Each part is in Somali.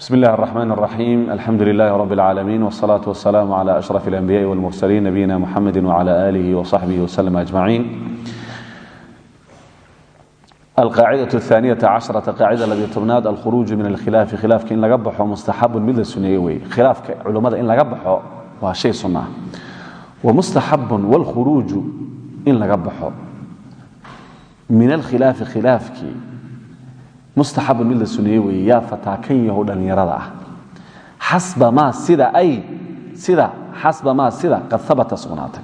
بسم الله الرحمن الرحيم الحمد لله رب العالمين والصلاة والسلام على أشرف الأنبياء والمرسلين نبينا محمد وعلى آله وصحبه وسلم أجمعين القاعدة الثانية عشرة قاعدة الذي تبناد الخروج من الخلاف خلاف إن لقبحه مستحب من السنيوي خلاف علماء إن لقبحه وشيء سنة ومستحب والخروج إن لقبحه من الخلاف خلافك mustaxabun mid la suneeye weeye yaa fataa kan yahow ah. Xasba maa sida ay sida xasba maa sida qad abata sugnaatay.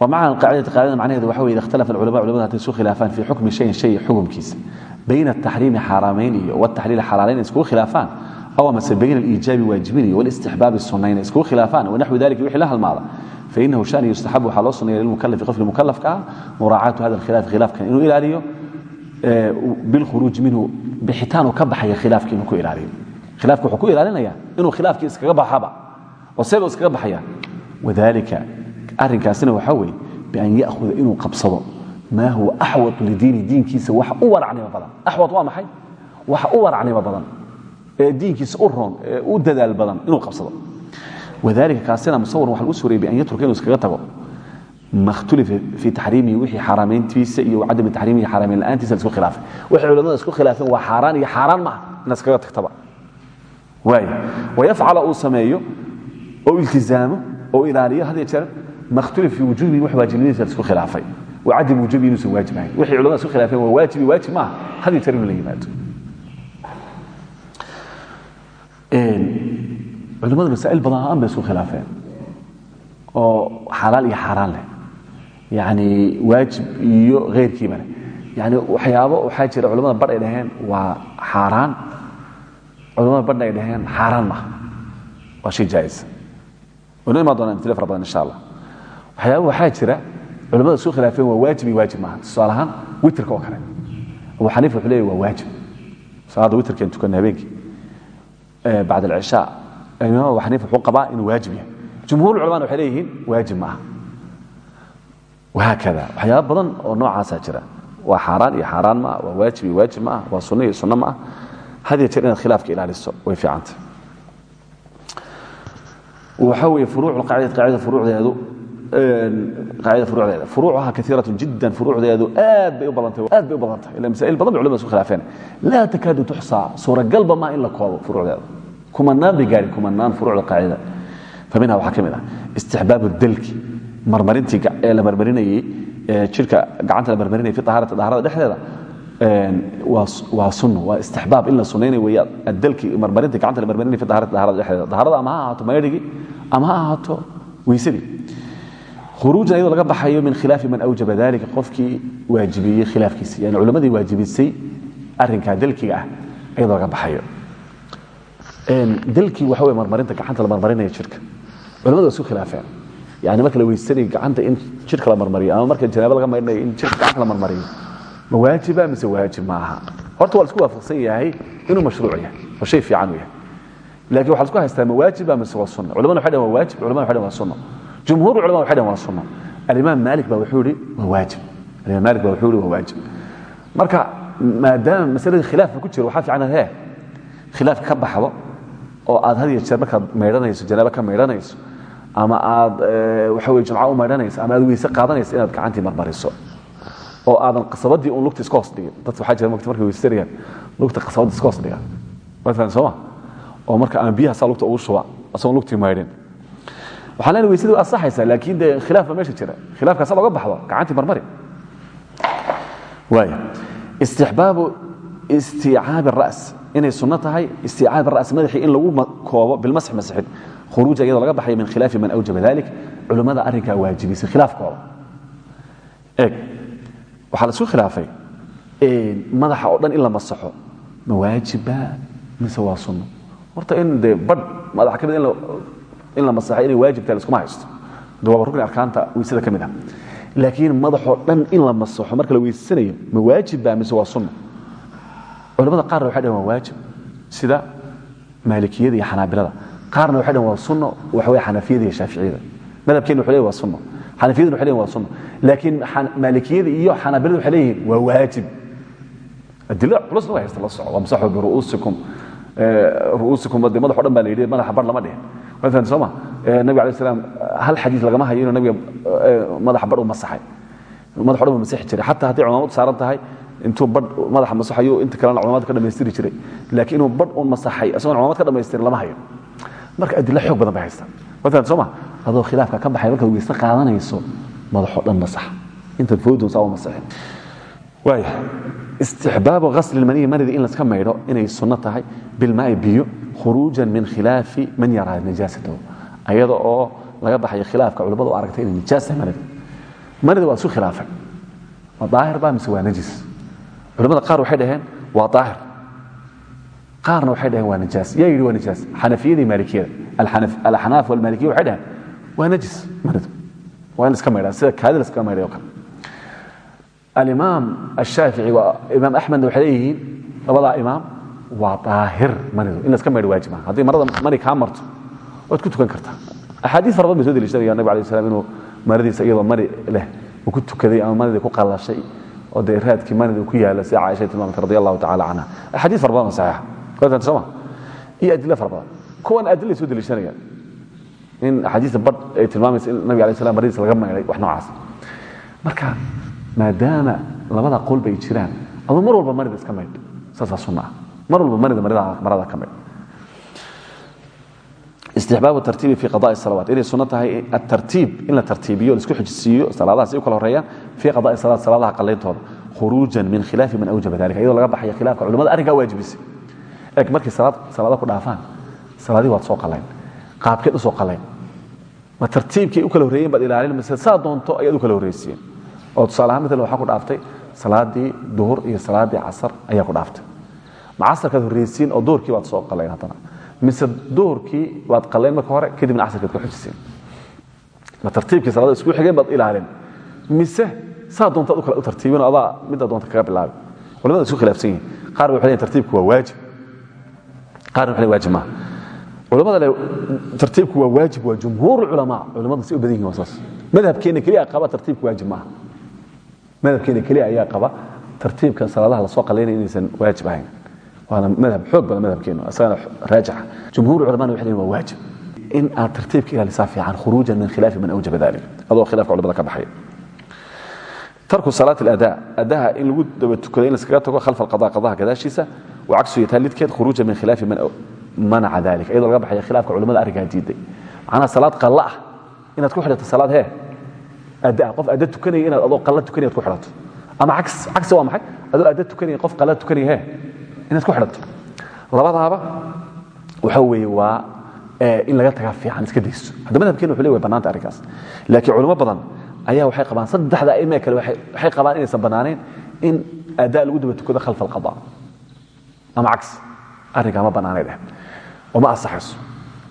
Wamaca qaacidati qaacidada macnaheedu waxa weye ida ikhtalafa alculama culamadu haday isku khilaafaan fii xukmi shayin shay xukumkiisa. Bayna ataxriimi xaaraamayn iyo wataxliili xalaalayn iskugu khilaafaan. Aw amase bayna aliijaabi waajibin iyo walistixbaabi sunnayn iskugu khilaafaan wanaxwi dalika wixii la halmaada. Fainahu shani yustaxab waxaa loo suneeya lilmukalafi qofkii mukalafka ah muraacaatu hada alkhilaaf khilaafkan inuu ilaaliyo biاlkhuruuj minhu bixitaan uu ka baxaya khilaafkii inuu ku ilaaliyo. Khilaafka wuxuu ku ilaalinaya inuu khilaafkii iskaga baxaba oo seeba iskaga baxaya. Wadalika arrinkaasina waxaa weeye bian ya'huda inuu qabsado. Maa huwa axwat lidiini diinkiisa wax u waracnimo badan. Axwat waa maxay? Wax u waracnimo badan ee diinkiisa u roon ee u dadaal badan inuu qabsado. Wadalika kaasina musawar waxa lagu suurayay bian yatruka inuu iskaga tago makhtulifa fii taxriimihi wixii xaaraamayntiisa iyo cadami taxriimihi xaaraamayn la'aantiisa la isku khilaafay waxay culamada isku khilaafeen waa xaaraan iyo xaaraan maaha inaad iskaga tagtaba waay wayafcala uu sameeyo oo iltizaamo oo ilaaliyo had jeer makhtulifa fii wujuubihi wax waajibnimadiisa la isku khilaafay wa cadami wujuubihi inuusan waajib ahayn waxay culamada isku khilaafeen waa waajibi waajib maaha had jeer inuu la yimaado culamada masaa'il badan aan bay isku khilaafeen oo xalaal iyo xaaraan leh yani waajib iyo keyrkiiba leh. Yani waxyaabo waxaa jira culamada badh ay dhaheen waa xaaraan. Culamada badhna ay dhaheen xaaraan maaha waa shay jaais waynu imaan doonaa amtile fara badan insha allah. Waxyaabo waxaa jira culamada isku khilaafeen waa waajib iyo waajib maaha tusaale ahaan witrka oo kale. Abu xaniifa wuxuu leeyahy waa waajib. Salaadda witrkeen tukanna habeenkii bacd alcishaa imaam abu xaniifa wuxuu qabaa inuu waajib yahay. Jumhuur culamana waxay leeyihiin waajib maaha wahaakada waxyaaba badan oo noocaasaa jira waa xaaraan iyo xaaraan maaha waa waajib iyo waajib maaha waa sunno iyo sunno maaha hadiya jeer inaad khilaafka ilaaliso way fiicantay waxa weeye furuuc qaacida qaacida furuucdeedu qaacida furuucdeeda furuucaha kaiiratun jiddan furuucdeedu aad bay u badantay aad bay u badantay ila masaa'il badan bay culamada isku khilaafeen laa takaadu tuxsaa suuragalba maa in la koobo furuucdeeda kumanaan bay gaadhin kumanaan furuucda qaacidada minha waxaa ka mid ah istixbaabu dalki marmarintii ee la marmarinayey jirka gacanta la marmarinayay fi ahaarati daharada dhexdeeda waa sunno waa istixbaab in la sunnaynayo weeye. Addalki marmarintii gacanta la marmarinayay fi daharada dhexdeeda. Daharada ama ha ahaato maydhigii ama ha ahaato weysadii khuruujan iyadoo laga baxayo min khilaafi man awjaba dalika qofkii waajibiyey khilaafkiisa yani culammadii waajibisay arrinkaa dalkiga ah iyadoo laga baxayo. Dalkii waxa wey marmarinta gacanta la marmarinaya jirka. Culamadu isku khilaafeen yani marka la weysanayo gacanta in jirka la marmariyo ama marka janaabo laga maydhanayo in jirka gacanta la marmariyo. Ma waajiba mise waajib ma aha? Horta waa la isku waafaqsan yahay inuu mashruuc yahay oo shay fiican u yahay. Laakiin waxa la isku haystaa ma waajiba mise waa sunna? Culamada waxay dhahan waa waajib. Culamada waxay dhahan waa sunna. Jumhuur culamada waxay dhahan waa sunna. Alimaam maalik baa wuxuu yidhi waa waajib. Alimaam maalik baa wuxuu yidhi waa waajib. Marka maadaama masaladii khilaafka ku jiro waxaa fiican hee khilaafka ka baxdo oo aad had iyo jeer markaad maydhanayso janaabo ka maydhanayso ama aad waxa weye jumco u maydhanayso ama aad weyse qaadanayso inaad gacantii marmariso. Oo aadan qasabadii un lugta iska hoos dadka waxaa jira markay weysanayaan lugta qasabadda iska hoos dhigaan. Fahan sooma oo marka aan biyaha saa lugta ugu shuba asagoon lugtii maydhin. Waxaa leenahay weysadii waa laakiin dee khilaaf baa meesha jira. Khilaafkaasa looga baxdo gacantii marmari. Waaya istixbaabu istiicaabi الra's inay sunno tahay istiicaab ras madaxii in lagu koobo bilmasx masxin khuruuja iyadoo laga baxayo min khilaafi man awjaba dalik culimmada arrinkaa waajibisay khilaafkooda eeg waxaa la isku khilaafay madaxa oo dhan in la masaxo ma waajiba mise waa sunno horta in dee badh madaxa ka mid in la masaxo inay waajib tahay laskuma haysto de waaba arkaanta weysada ka mid ah laakiin madaxoo dhan in la masaxo marka la weysanayo ma waajiba mise waa sunno culamada qaarna waxay dhahen waa waajib sida maalikiyada iyo xanaabilada qaarna waxay dhahen waa sunno waxa wey xanafiyada iyo shaaficiyada. Madhabkeena waa sunno. Xanafiyaduna waxay waa sunno. Laakiin maalikiyada iyo xanaabilada waxay waa waajib. Adilo culusna way haysta la soco wamsaxuu biru'uusikum. Ru'uusikum de madax o dhan baa la yidhi madaxa lama dhihin. Maalan soo ma? Nabiga alay slam hal xadiis lagama hayo inuu nabiga madaxa bar masaxay. Madax o dhan buu jiray. Xataa hadday culamad saaran tahay intuu badh madaxa masaxayo inta kalena culamad ka dhamaystiri jiray. Laakiin inuu badh un masaxay isagoon culamad ka dhamaystirin lama hayo marka adilo xoog badan bay haystaan. Maalan soo ma? Adoo khilaafka ka baxay markaad weyse qaadanayso madaxo dhan masax intaad foodun saa u masaxin waaya istixbaabu ghasli lmaniyi manida in laska maydho inay sunno tahay bilmaai biyo khuruujan min khilaafi man yaraa najaasatahu ayada oo laga baxayo khilaafka culimmadu u aragtay inay nijaas tahay manida. Manida waa isu khilaafay ma daahir baa mise waa najis? Culimmada qaar waxay dhaheen waa daahir qaarna waxay dhaheen waa nijaas yaa yidhi waa nijaas xanafiyada iyo maalikiyada alxanaaf walmaalikiya waxay dhaheen waa najis. Manidu waa in la iska maydhaa. Sida kaadi la iskaga maydhay oo kale. Alimaam ashaafici imaam axmedna waxay leeyihiin labadaa imaam waa daahir. Manidu in la iska maydho waajib maaha haddii marada mani kaa marto waad ku tukan kartaa axaadiis fara badan bay soo deliishanaya nabig alay slam inuu maradiisa iyadoo mani leh uu ku tukaday ama manidii ku qallashay oo dee raadkii manida uu ku yaalla sida caaisha tilmaamtay radi allahu tacala canha axaadiis fara badan oo saxiixa soma iyo adil fara badan. Kuwan adilla soo deliishanayaan in axaadiista badh ay tilmaamaysa in nabig ala slam maradiis laga maydhay wax noocaas. Marka maadaama labada qolba ay jiraan aduu mar walba marida iska maydh saasaa sunna. Ah mar walba marida marada ka maydh istixbaabu tartiibi fi qadaai salawaat. Inay sunno tahay atartiib in la tartiibiyo la isku xijisiiyo salaadaha si u kala horeeyaan fii qadaai salawaat salaadaha qallayntooda. Khuruujan min khilaafi man awjaba dalika iyadoo laga baxayo khilaafka culimada arrinkaa waajibisay eg markay salaada ku dhaafaan salaadii waad soo qalayn qaabkeed u soo qalayn. Ma tartiibkii u kala horreeyeen baad ilaalin mise saa doonto ayaad kala horreysiiyeen oo tusaale ahaan matalan waxaa ku dhaaftay salaadii duhur iyo salaadii casar ayaa ku dhaaftay. Ma casarkaad horreysiin oo duhurkii baad soo qalayn haddana. Mise duhurkii baad qalayn marka hore kadibna casarkaad ku xujisiin ma tartiibkii salaada isku xigeen baad ilaalin. Mise saa doontaad u kale u tartiibin adaa midda doonta kaga bilaabi. Culimada isku khilaafsan yihiin qaar bay tartiibku waa waajib qaarna waxay waajib maaha culamada tartiibku waa waajib waa jumhuur culamaa culamada si u badan yihiin waa saas. Madhabkeena keliya qaba tartiibku waajib maaha. Madhabkeena keliya ayaa qaba tartiibkan salaadaha la soo qalaynaya inaysan waajib ahayn. Waana madhab xoog badan madhabkeenu isagana raajixa. Jumhuur culamana waxay leeyihiin waa waajib. In aad tartiibka ilaalisaa fiican khuruujan min khilaafi man awjaba dalik adoo khilaafka culamada ka baxaya tarku salaat اlada adaha in lagu daba tukado in laskaga tago khalfa alqada qadaha gadaashiisa wacagsu yataa lidkeed khuruuja min khilaafi man manaca dalika iyadoo laga baxaya khilaafka culamada arrinkaa diiday macnaha salaad qalla ah inaad ku xidhato salaad hee ada qof adda tukanaya inaad adoo qalla tukanaya ad ku xidhato ama cagsi cagsi waa maxay adoo adda tukanaya qof qalla tukanaya hee inaad ku xidhato labadaaba waxa weeye waa in laga tagaa fiican iska dayso hadda madhabkeena wuxuu le way bannaanta arrinkaas laakiin culimo badan ayaa waxay qabaan saddexda aime kale waxay qabaan inaysan bannaanayn in adaa lagu daba tukado khalfa alqada ama cags arrinkaa ma bannaanay dheh oo ma asaxayso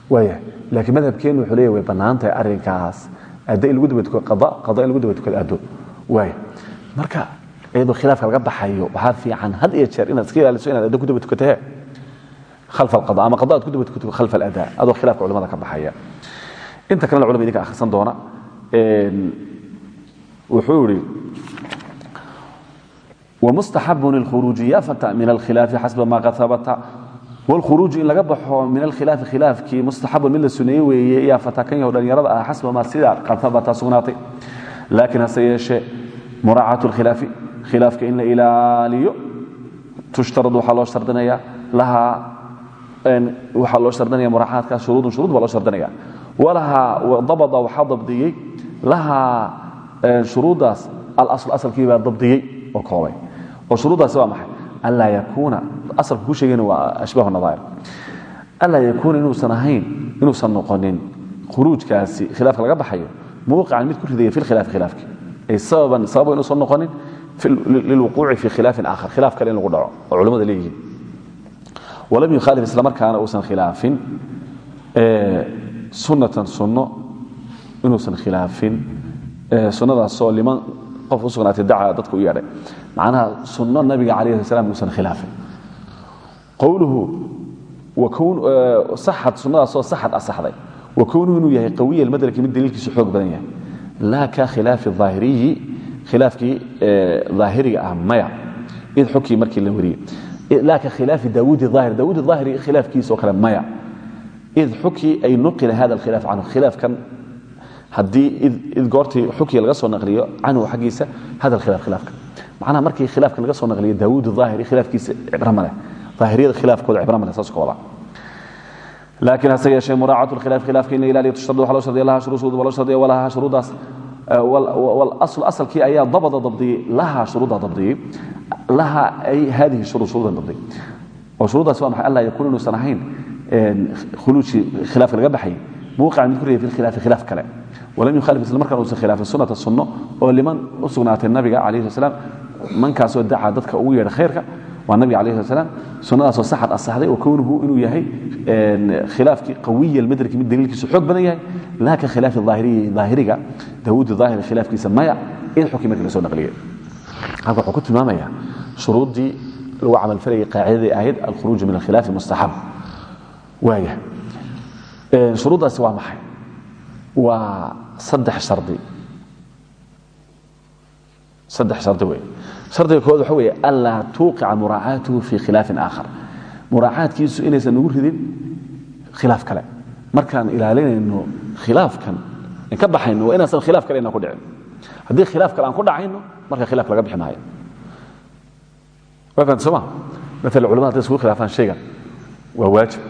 waaya laakiin madhabkeennu wuxuu leeyahy way bannaan tahay arrinkaas adda in lagu daba qada qada in lagu daba tukado waaya marka iyadoo khilaafka laga baxayo waxaa fiican had iyo jeer inaad iska ilaaliso inaad addo ku daba tukato he khalfa alqada ama qada aad ku daba khalfa aladaa adoo khilaafka culamada ka baxaya. Inta kalena culama idinka akhrisan doona wuxuu ihi ومستحب للخروج يافة من الخلاف حسب ما قد ثبت والخروج إن لقبحه من الخلاف خلافك مستحب من السنية ويافة كان يهودان يرد حسب ما سيدا قد ثبت سغناطي لكن هسيش مراعاة الخلاف خلافك إن إلى ليو تشترط وحلو شردنيا لها وحلو شردنيا مراعاة شروط شروط ولا شردنيا ولها ضبط وحضب دي لها shuruuddaas alasl asalkii baa dabdiyey oo koobay oo shuruuddaasi waa maxay? Anlaa yakuuna. Asalka ku sheegayna waa ashbahu nadaa'ir. Anlaa yakuuna inuusan ahayn inuusan noqonin khuruujkaasi khilaafka laga baxayo muuqican mid ku ridaya fi lkhilaafi khilaafki. Ay sababan sababa inuusan noqonin lilwuquuci fi khilaafin aakhar. Khilaaf kale in dhaco oo culimmada leeyihiin. Walam yukhaalif isla markaana uusan khilaafin sunnatan sunno inuusan khilaafin. Sunadaasoo liman qof u dadka u yeedhay macnaha sunno nabiga calayh sl slam uusan khilaafin. Qowluhu saxad sunnadaasoo saxad asaxday wa kownuhu inuu yahay qawiya almadalki mid daliilkiisu xoog badan yahay. Laa ka khilaafi aahiriyi khilaafkii daahiriga ah maya. Id xukii markii la wariyey. Laa ka khilaafi daawuudi aahir daawuud aahiri khilaafkiisoo kale maya. Id xukii ay nuqila hada alkhilaaf canhu. Khilaafkan haddii id goortii xukiga laga soo naqliyo canhu xaggiisa hada alkhilaaf khilaafka macnaha markii khilaafka laga soo naqliya daawuud aahiri khilaafkiisa cibro maleh khilaafkooda cibro saas ka wada laakiin hase yeeshee muraacaة اkhilaaf khilaafka in la ilaaliyo tushtardu waxa loo shardiya laha shuruusudu waa loo shardiya walaha shuruudaas walasl asalkii dabada dabdiyey laha shuruudda dabdiyey laha ay haadihi shuruud shuruudan dabdiyey oo shuruuddaas waa maxay? Alla yakuun inuusan khuluuji khilaafka laga baxay mawqican ku riday fi khilaaf kale walam yukhalif isla markaan uusan khilaafin sunnata sunno oo liman u sugnaatay nabiga calayhi salaam mankaasoo dacaa dadka ugu yeedha khayrka waa nabiga alayh slam sunnadaasoo saxad asaxday oo kownuhu inuu yahay khilaafkii qawiya almadrki mid daliilkiisu xoog badan yahay. Laa ka khilaafi daahiriga daawuudi daahiri khilaafkiisa maya in xuki markii la soo naqliyay halka wuxuu ku tilmaamaya shuruuddii lagu camalfalayay qaacidadii ahayd alkhuruuju min alkhilaafi mustaxab waaya shuruuddaasi waa maxay? Waa saddex shardi. Saddex shardi wey shardiga kood waxa weeye anlaa tuuqica muraacaatuhu fii khilaafin aakhar. Muraacaadkiisu inaysan nagu ridin khilaaf kale. Markaan ilaalinayno khilaafkan in ka baxayno waa inaasan khilaaf kale ku dhicin. Haddii khilaaf kale aan ku dhacayno marka khilaaf laga bixi maayo waa fahamta sooma maala khilaafaan shaygan waa waajib.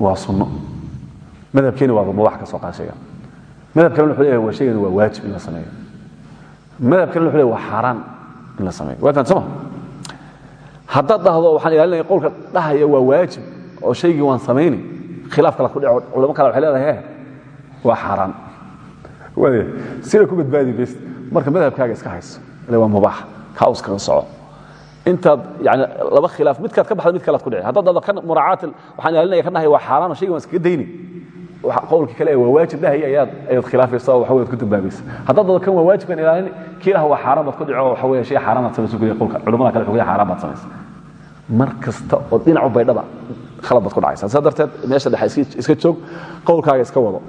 Waa sunno. Madhabkeeni waa mubax ka soo qaad madhab wuxuu leeyahay waa shaygan waa waajib in la sameeyo. Madhab wuxuu leeyahay waa xaaraan in la sameeyo. Waa fahamta sooma haddaad dhahdo waxaan ilaalinaya qowlka dhahaya waa waajib oo shaygii waan samayni khilaaf kale ku dhico culamo kale waxay leedahay waa xaaraan waaya sida ku badbaadi mayst marka madhabkaaga iska hayso ile waa mubaax kaa uskaga soco. Intaad yani laba khilaaf midkaad ka baxda mid kalead ku dhici. Haddaad dhahdo muraacaat waxaan ilaalinaya ka dhahaya waa xaaraan oo waan iskaga dayni qowlkii kale waa waajib dhahaya ayaad ayaad khilaafaysa waxa weyaad ku dambaabaysa. Haddaad dhahdo kan waa waajibkan ilaalini kii waa xaaraan ku dhico waxa weeye shay xaaraan baad samaysa qowlka culamada kale xukuya xaaraan baad samaysa. Mar kasta oo dhinacu baydhaba khalad ku dhacaysa saa darteed meesha dhexe iska joog qowlkaaga iska wado.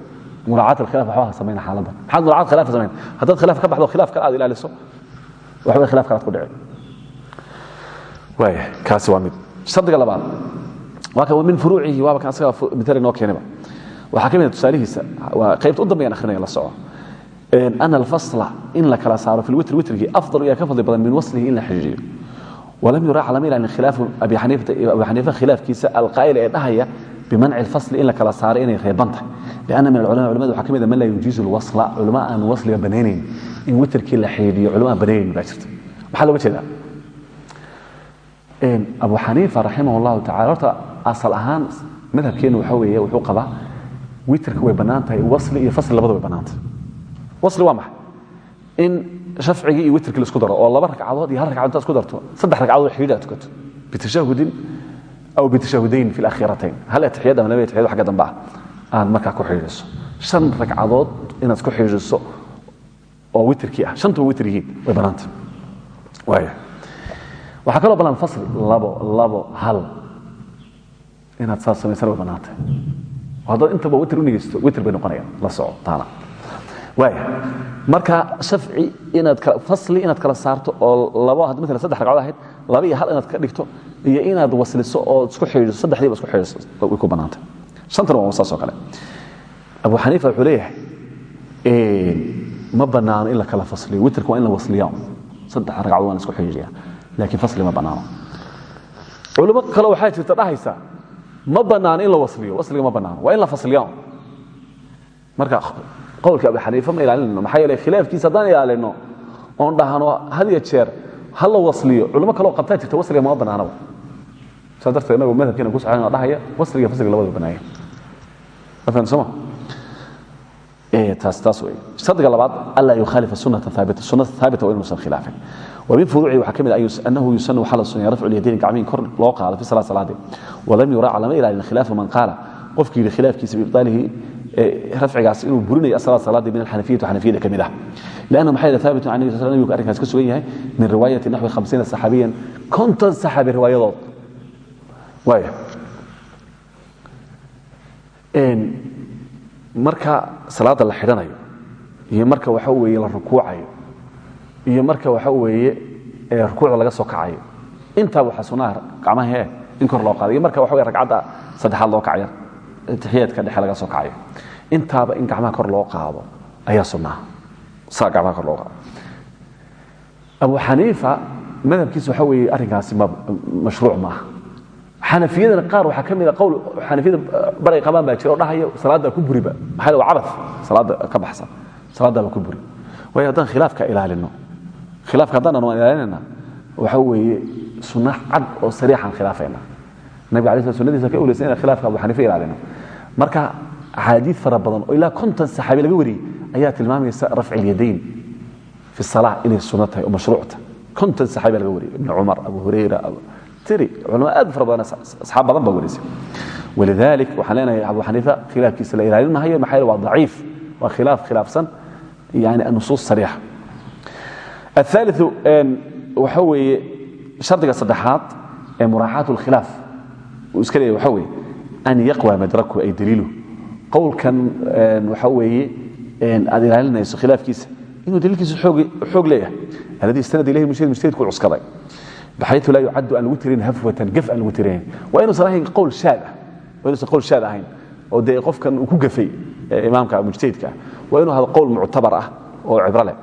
Muraacaat alkhilaf waxba ha samayna xaaladda. Muraacaat khilaaf samayn haddaad khilaaf ka baxdo khilaaf kale aad ilaaliso. Waxa weye khilaaf kale ku dhici. Waaya kaasi waa mid. Shardiga labaad. Waa kan min furuucihi waaba kan asaga mitala inoo keenaba waxaa ka mid a tusaalihiisa waa qaybta u dambeyan akhrinaya la soco. Ana alfasla in la kala saaro fi lwitr witrkii afdal ayaa ka fadli badan min waslihi in la xiriiriyo walam yuraac lama ilaalin khilaafu abi xaniifa khilaafkiisa alqaa'il ee dhahaya bimanci alfasli in la kala saaro inay reeban tahay. Lianna min alculama culamada waxaa ka mid a man laa yujiizu alwasla culama aan wasliga banaynayn. In witrkii la xiriiriyo culama aan banaynayn baa jirta. Maxaa looga jeedaa. Abu xaniifa raximah llahu tacala horta asal ahaan madhabkeennu waxa weeye wuxuu qabaa witrka way bannaan tahay wasli iyo fasli labada way bannaan tahay wasli waa maxay? In shafcigii iyo witrkii la isku daro oo laba ragcadood iyo hal ragcadood intaad isku darto saddex ragcadood xidhiidh aad tukato. Bitashahudin aw bitashahudayn fi alakhiratayn hal atixiyad ama laba atixiyad xagga dambe ah aad markaa ku xidhiidhiso. Shan ragcadood inaad ku xidhiidhiso oo witrkii ah shantuba witr yihiin way bannaan tahay waaya waxaa kaloo ballan fasli labo labo hal. Inaad saas samaysana way bannaan tahay haddaad intaba witr u nigeysto witr bay noqonayaan. La soco taana. Marka shafci inaad fasli inaad kala saarto oo labo had mala saddex ragcadood ahayd laba iyo hal inaad ka dhigto iyo inaad wasliso oo isku xidhiiso saddexdiiba isku xidhiiso way ku bannaantay shantana waa saas kale. Abu xaniifa wuxuu leeyahay ma bannaano in la kala fasliyo witrka waa in la wasliyaa. Saddex ragcadood waa isku xidhiiriyaa laakiin fasli ma bannaano. Culimo kale waxaa jirta dhahaysa ma bannaano in la wasliyo wasliga ma bannaano waa in la fasliyaa marka qowlka abu xaniifa ma ilaalinayno maxaa yeele khilaafkiisa haddaan ilaalino oon dhahno had iyo jeer ha la wasliyo culimo kaleo qabtaa jirta wasliga mama bannaanaba saa darteed inagoo madhabkeena ku socon dhahaya wasliga fasliga labadaba bannaaya ma fahamta sooma taas taas wey shardiga labaad anlaa yukhaalifa sunata haabita sunata haabita waa inuusan khilaafin min furuuci waxaa ka mid ah anahu yusan waxaa la suneeya rafcu lyadayn gacmihin kor loo qaado fi salaat salaadee walam yuraaca lama ilaalin khilaafa man qaala. Qofkii yidhi khilaafkiisa biibtaalihi e, rafcigaas inuu burinayo salaad salaadii min alxanafiyati xanafiyada ka mid ah. Lanna maxaa yidhi thaabitun can nabi sal nabigu arrinkaas ka sugan yahay? Min riwaayati naxwi khamsiina saxaabiyan konton saxaabi riwaayadood. Waaya marka salaadda la xidhanayo iyo marka waxa weeye la rukuucayo iyo marka waxa weeye ee rukuucda laga soo kacayo. Intaaba waxaa sunnaha gacmahee in kor loo qaado iyo marka waxa wey ragcadda saddexaad loo kacayo taxiyaadka dhexe laga soo kacayo. Intaaba in gacmaha kor loo qaado ayaa sunnaha saa gacmaha kor loo qaado. Abu xaniifa madhabkiisa waxa weeye arrinkaasi mashruuc maaha. Xanafiyadana qaar waxaa ka qowl xanafiyada baray qabaan baa jira oo dhahaya salaaddaa ku buriba. Maxaa waa cabad. Salaadda ka baxsan. Salaaddaaba ku buri. Waayo haddaan khilaafka ilaalino khilaafka haddaan waan ilaalinayna waxa weeye sunno cad oo sariixaan khilaafayna. Nabiga alay sl sunadiisa ka ulaysan inaan khilaafka abu xaniifa ilaalino. Marka axaadiid fara badan oo ilaa konton saxaabi laga wariyey ayaa tilmaamaysa rafci ilyadayn fi salaa inay sunno tahay oo mashruuc tahay konton saxaabi laga wariyey ibn cumar abu hurayra tiri culama aad fara badan asxaab badan baa warisay walidalik waxaan leenahay abu xaniifa khilaafkiisa la ilaalin mahayo maxaa yeele waa daciif waa khilaaf khilaafsan yani nusuus sariixa aaliu waxa weeye shardiga saddexaad ee muraacaat اlkhilaaf uu iska leeya waxa weye an yaqwa madraku ay daliilu qowlkan waxa weeye aad ilaalinayso khilaafkiisa inuu daliilkiisa xoog leeyahay aladii istanad ilayhi mujtahid mujtahidku cuskaday baxayu laa yucadu aan lagu tirin hafwatan gaf aan lagu tirin waa inuusan ahayn qowl shaad ah waa inuusan qowl shaad ahayn oo dee qofkan uu ku gafay imaamka mujtahidka ah waa inuu hado qowl muctabar ah oo cibro leh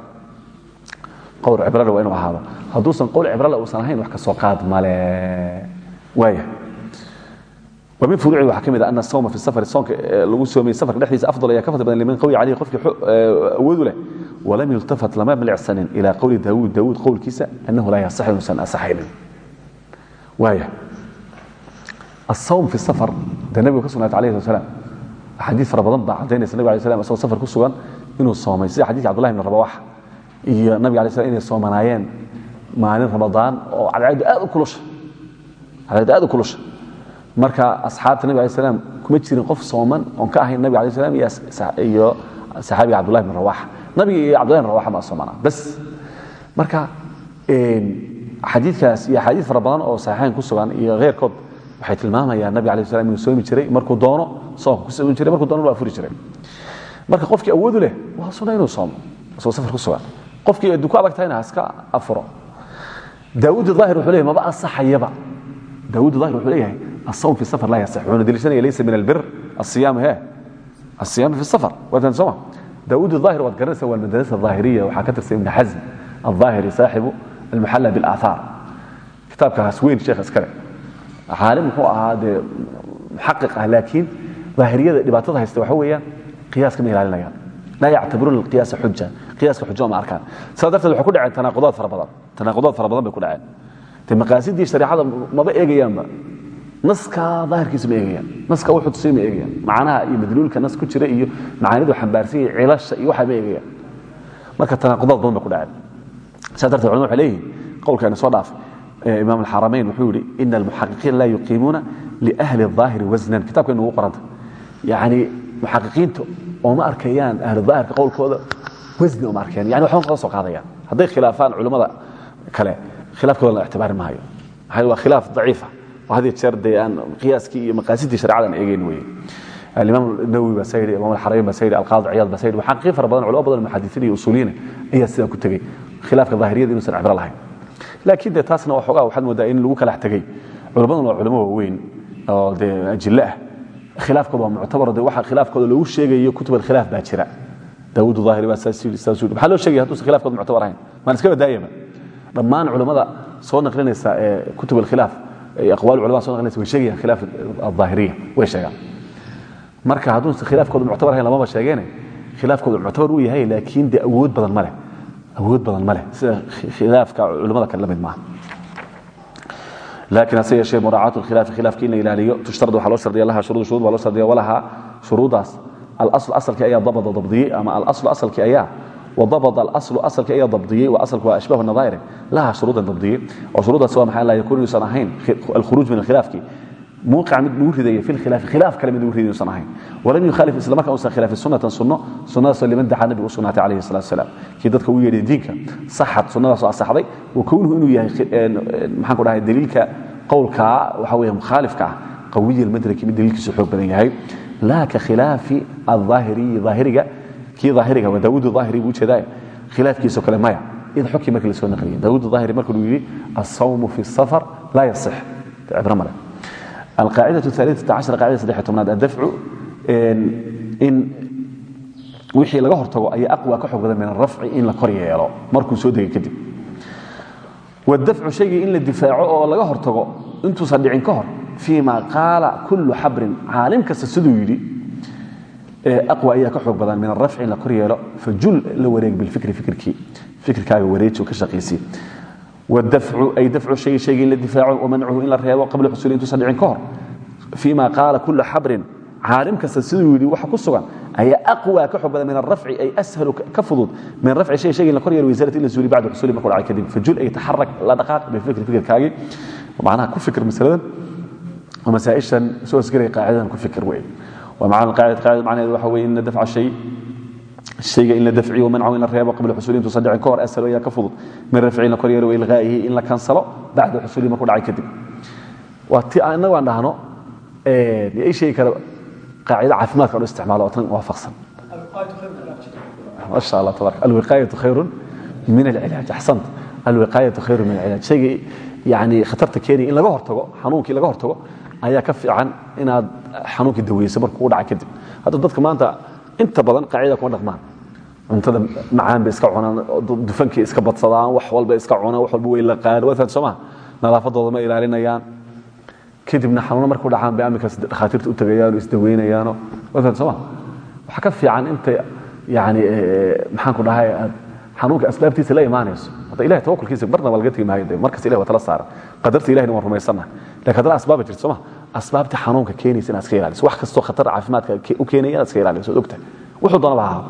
w cibrale waa inuu ahaado. Hadduusan qowl cibrale uusan ahayn wax ka soo qaad male. Waaya min furuuci waxaa ka mid ah a ana sawma fi safari soonka lagu soomiyey safarka dhexdiisa afdal ayaa ka fadli badan liman qawi calayhi qofkii awoodu leh. Walam yultafat lama milicsanin ilaa qowli daawuud. Daawuud qowlkiisa annahu laa yasax inuusan asaxaynin waaya asawm fi safar dee nabigu ka sugnaatay alayhi slat slam axaadiid fara badan baa caddaynaysa nabig alay slam isagoo safar ku sugan inuu soomay sida xadiidka cabdullahi ibn rabawaxa iyo nabig ala sl inay soomanaayeen maalin ramadaan oo cadceeddu aad u kulusha. Marka asxaabta nabig ala slam kuma jirin qof sooman oon ka ahayn nabig ala slam iyo saxaabiga cabdullahi bin rawaxa. Nabiga iyo cabdullahi bin rawaxa baa soomanaa bas. Marka xadiikaas iyo axaadiid fara oo saxiixayn ku sugan iyo heyrkood waxay tilmaamayaan nabig ala slam inuu soomi jiray markuu doono soonka ku soomi jiray markuu doono waa furi jiray. Marka qofkii awoodu leh waa sunna inuu soomo isagoo safar ku sugan qofkii adduunku adagtahayna haska afuro. Daawud aahir wuxuu leeyahay maba ansaxayaba. Daawud aahir wuxuu leeyahay asawm fi safar laa yasax wuxuuna deliishanaya leysa min albir asiyaam hee asiyaam fi safar. Waataan sooma daawud aahir waad garanaysaa waa almadrasa aahiriya waxaa ka tirsan ibn xasm aldaahiri saaxibu almuxalla bilaahaar kitaabkaas weyn sheekh iskale caalim muxuu ahaa dee muxaqiq ah laakiin daahiriyada dhibaatada haysta waxa weeyaan qiyaaska ma ilaalinayaan. Laa yactabiruuna alqiyaasa xuja qiyaaska xujo ma arkaan. Saas darteed waxay ku dhaceen tanaaqudaad fara badan. Tanaaqudaad fara badan bay ku dhaceen. De maqaasidii shareecada maba eegayaanba. Naskaa daahirkiisa ma eegayaan. Naska wuxuu tusay ma eegayaan. Macnaha iyo madluulka nas ku jira iyo macaanidu xambaarsan iyo cilasha iyo waxa ma eegayaan. Marka tanaaqudaad badan bay ku dhaceen. Saas darteed culamadu waxay leeyihiin qowlka ina soo dhaafay imaam alxaramayn wuxuu yidhi ina almuxaqiqiina laa yuqiimuuna liahli اaahiri wasnan kitabka inugu qoranta. Yani muxaqiqiinta ooma arkayaan ahlu daahirka qowlkooda wesni uma arkeen. Yani waxban kala soo qaadayaan hadday khilaafaan culimmada kale khilaafkoodan la ictibaari maayo. Maxaa waa khilaaf daciifa. Oo had iyo jeer dee aan qiyaaskii iyo maqaasidii sharcadan eegeyn weeye. Alimaam nawowi baa saa yidhi imaam alxarayn baa saa yidhi alqaadi ciyaad baa saa yidhi waxaaqii fara badan culimo badan muxadisiin iyo usuuliyiina ayaa sidaa ku tegey khilaafka daahiriyada inuusan cibro lahayn. Laakiin dee taasna waxoogaa waxaad moodaa in lagu kalax tegey culimmadan waa culimo waaweyn oo dee ajille ah. Khilaafkooda waa muctabar dee waxa khilaafkooda lagu sheegayo kutub alkhilaaf baa jira daawud aahiri baa saas yii maxaa loo shegaya haduusan khilaafkood muctabar ahayn? Maan iskaba daayaba dhammaan culimmada soo naqlinaysa ee kutub alkhilaaf aqwaal culamada soo naqlinaysa way sheegayaan khilaaf aahiriya way sheegaan. Marka hadduusan khilaafkooda muctabar ahayn lamaba sheegeene khilaafkooda muctabar uu yahay laakiin dee awood badan maleh awood badan maleh sida khilaafka culimmada kale mid maaha. Laakiin hase yeeshee muraacaatu lkhilaafi khilaafka in la ilaaliyo tushtarad waxaa loo shardiya shuruud shuruud walaha shuruudaas asalki ayaa dabada dabdiyey ama alaslu asalki ayaa wadabad alaslu asalki ayaa dabdiyey wa asalku waa ashbahu nadaayiri laha shuruudan dabdiyey oo shuruudaasi waa maxaa la yakun yuusan ahayn alkhuruuj min alkhilaafki. Muuqica mid lagu ridaya fi lkhilaafi khilaaf kale mid lagu ridayo usan ahayn. Walam yukhaalif isla markaa usan khilaafin sunnatan sunno sunnadaasoo liman dacaa nabigu u sugnaatay calayhi salatu wasalaam. Kii dadka u yeedhay diinka saxad sunnadaasoo asaxday wa kownuhu inuu yahay maxaan ku dhahay daliilka qowlkaa waxa weeye mukhaalifka ah qawiya almadraki mid daliilkiisu xoog badan yahay laa ka khilaafi aaahiriyi aahiriga kii aahiriga waa daawuud aahiri buu u jeedaa khilaafkiiso kale maya id xukii markii la soo naqliyay daawuud aahiri marka uu yidhi asawmu fi safar laa yasix cibro male alqaacida aaliata cashar qacida saddex tobnaad addafcu in wixii laga hortago ayaa aqwa ka xoog badan min arafci in la kor yeelo markuu soo degay kadib wadafcu shaygii in la difaaco oo laga hortago intuusan dhicin ka hor fii ma qaala kullu xabrin caalim kasta siduu yidhi aqwa ayaa ka xoog badan min arafci in la kor yeelo fajul la wareeg bilfikri fikirkii fikirkaaga wareeji oo ka shaqaysii wadafcu ay dafcu shayi shaygii in la difaaco wamancuhu in la reebo qabla xusuuli intuusan dhicin ka hor fii ma qaala kullu xabrin caalim kasta siduu yidhi waxa ku sugan ayaa aqwa ka xoog badan min arafci ay ashalu ka fudud min rafci shay shayga in la kor yeelo wasaarati in la suuli bacda xusuli markuu dhacay kadib fajul ay taxarak la dhaqaaq bifikri fikirkaagii macnaha ku fikir masaladan masaaishan soo asgaraya qaacidadan ku fikir wey waa macaaqaacida macnaheedu waxa weye in la dafca shay shayga in la dafciyo mancaw in la reebo qabla xusuuliin tusadicin ka hor asalo ayaa ka fudud min rafci in la koryeelo wa ilqaa'ihi in la kansalo bacda xusuuliin markuu dhacay kadib waa ti innagu aan dhahno ay sheegi kara qaacida caafimaadka loo isticmaalo oo tan waafaqsan masha allah tabarak alwiqaayatu khayrun min alcilaaj axsanta alwiqaayatu khayrun min alcilaaj shaygii yani khatarta keenaya in laga hortago xanuunkii laga hortago ayaa ka fiican inaad xanuunkii daweyso markuu dhaca kadib. Hadda dadka maanta inta badan qaacida kuma dhaqmaan. Cuntada macaan bay iska cunaan dufankii iska badsadaan wax walba iska cunaan wax walba way laqaan waa fahamta soomaa nadaafadooda ma ilaalinayaan. Kadibna xanuuno markuu dhacaan bay aminkaas dhakhaatiirta u tagayaan oo isdaweynayaano waa fahamta soomaa waxaa ka fiican inta yani maxaan ku dhahay aad xanuunka asbaabtiisa la imaanayso. Hadda ilahay tawakulkiisa marnaba laga tegi maayo markasta ilahi waa tala saaran qadarta ilahina waan rumaysannahay laakiin haddana asbaaba jirta sooma asbaabta xanuunka keenaysa inaad iska ilaaliso. Wax kastoo khatar caafimaadka u keenaya inaad iska ilaaliso od ogtahay. Wuxuu doonaba ahaado